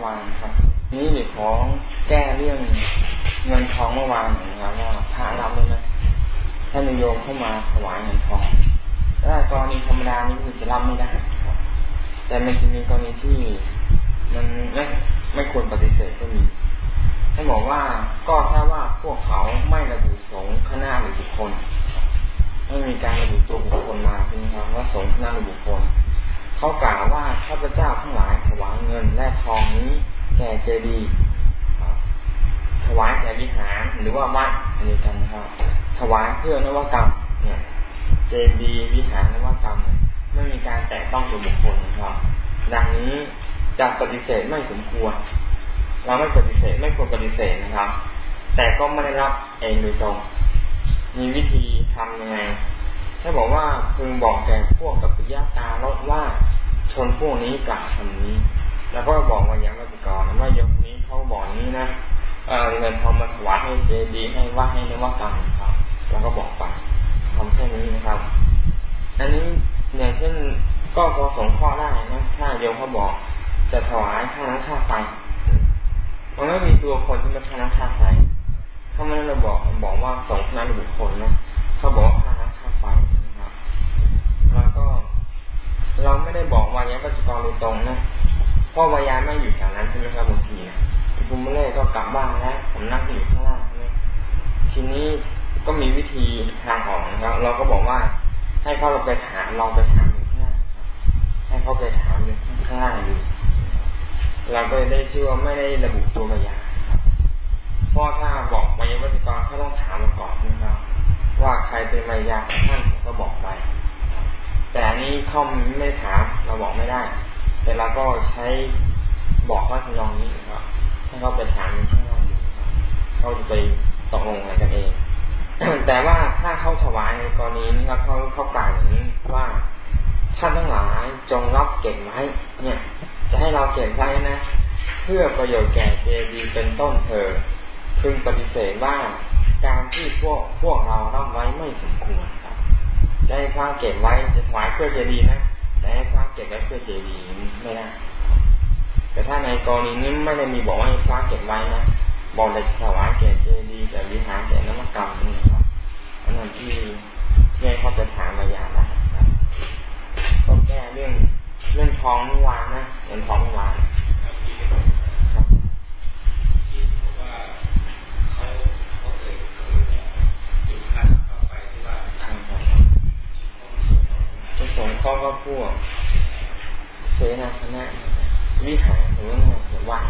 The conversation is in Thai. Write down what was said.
อวานครับนี่เดี๋ยวของแก้เรื่องเงินทองเมื่อวานนะครับว่าพระรับได้ไหมถ้าโยมเข้ามาถวายเงินทองถ้ากรณีธรรมดานี่คือจะรับไม่ได้แต่มันจะมีกรณีที่มันไม่ไม่ควรปฏิเสธก็มีท่านบอกว่าก็ถ้าว่าพวกเขาไม่ระบุสงฆ์คณะหรือบุคคลไม่มีการระบุตัวบุคคลมาใช่ไหมครับว่าสงฆ์คณะหรือบุคคล เขากล่าวว่าข้าพเจ้าทั้งหลายถวายเงินและทองนี้แก่เจดีย์ถวายแก่วิหารหรือว่าวัดอันนี้กันครับถวายเพื่อนวกรรมเนี่ย เจดีย์วิหารนวกรรมไม่มีการแตะต้องตัวบุคคลนะครับ ดังนี้จะปฏิเสธไม่สมควร เราไม่ปฏิเสธไม่ควรปฏิเสธนะครับ แต่ก็ไม่ได้รับเองโดยตรง มีวิธีทำยังไงถ้าบอกว่าพึงบอกแก่พวกกัปปิยาตาลดว่า ชนพวกนี้กล่าวคำนี้ แล้วก็บอกว่าอย่างวัจกรว่ายกนี้เขาบอกนี้นะเออเงินทองมาถวายให้เจดีให้ว่าให้นวักรรมครับแล้วก็บอกไปทำแค่นี้นะครับ อันนี้อย่างเช่นก็พอสงข้อได้นะถ้าโยมเขาบอกจะถวายค่าน้ำค่าไฟมันไม่มีตัวคนที่มาค่าน้ำค่าไฟเขาไม่ได้บอกบอกว่าสงฆ์นั้นบุคคลนะเขาบอกว่าค่าน้ำค่าไฟนะครับ แล้วก็ เรา ไม่ได้บอกวายะปัจจุบันโดยตรงนะเพราะวายาไม่อยู่แถวนั้นใช่ไหมครับบางทีนะคุณเล่ก็กลับบ้านแล้วผมนั่งอยู่ข้างล่างใช่ไหมทีนี้ก็มีวิธีทางออกนะครับ เราก็บอกว่า ให้เขาเราไปถามลองไปถามอยู่ข้างล่างให้เขาไปถามอยู่ข้างล่างดูเราก็ได้ชื่อว่าไม่ได้ระบุตัววายาเพราะถ้าบอกวายวัจกรเขาต้องถามมาก่อนนะครับว่าใครเป็นวายาของท่าน แต่อันนี้เขาไม่ถามเราบอกไม่ได้ แต่เราก็ใช้บอกว่าทำนองนี้ครับให้เขาไปถามข้างล่างดูเขาจะไปตกลงอะไรกันเองแต่ว่าถ้าเขาถวายในกรณีนี้ครับเขาเขากล่าวอย่างนี้ว่าท่านทั้งหลายจงรับเก็บไว้เนี่ย จะให้เราเก็บไว้นะ เพื่อประโยชน์แก่เจดีเป็นต้นเธอพึงปฏิเสธว่าการที่พวกพวกเรารับไว้ไม่สมควร ครับจะให้พระเก็บไว้จะถวายเพื่อเจดีนะแต่ให้พระเก็บไว้เพื่อเจดีไม่ได้แต่ถ้าในกรณีนี้ไม่ได้มีบอกว่าให้พระเก็บไว้นะบอกแต่ถวายแก่เจดีแก่วิหารแก่นมักรรมนี่ครับอันนั้นที่ที่ให้เขาไปถามมายาได้ต้องแก้เรื่องเรื่องท้องเมื่อวานนะเรื่องท้องเมื่อวานครับ จะสงข้อก็พวกเสนาสนะวิหารหรือว่าวัด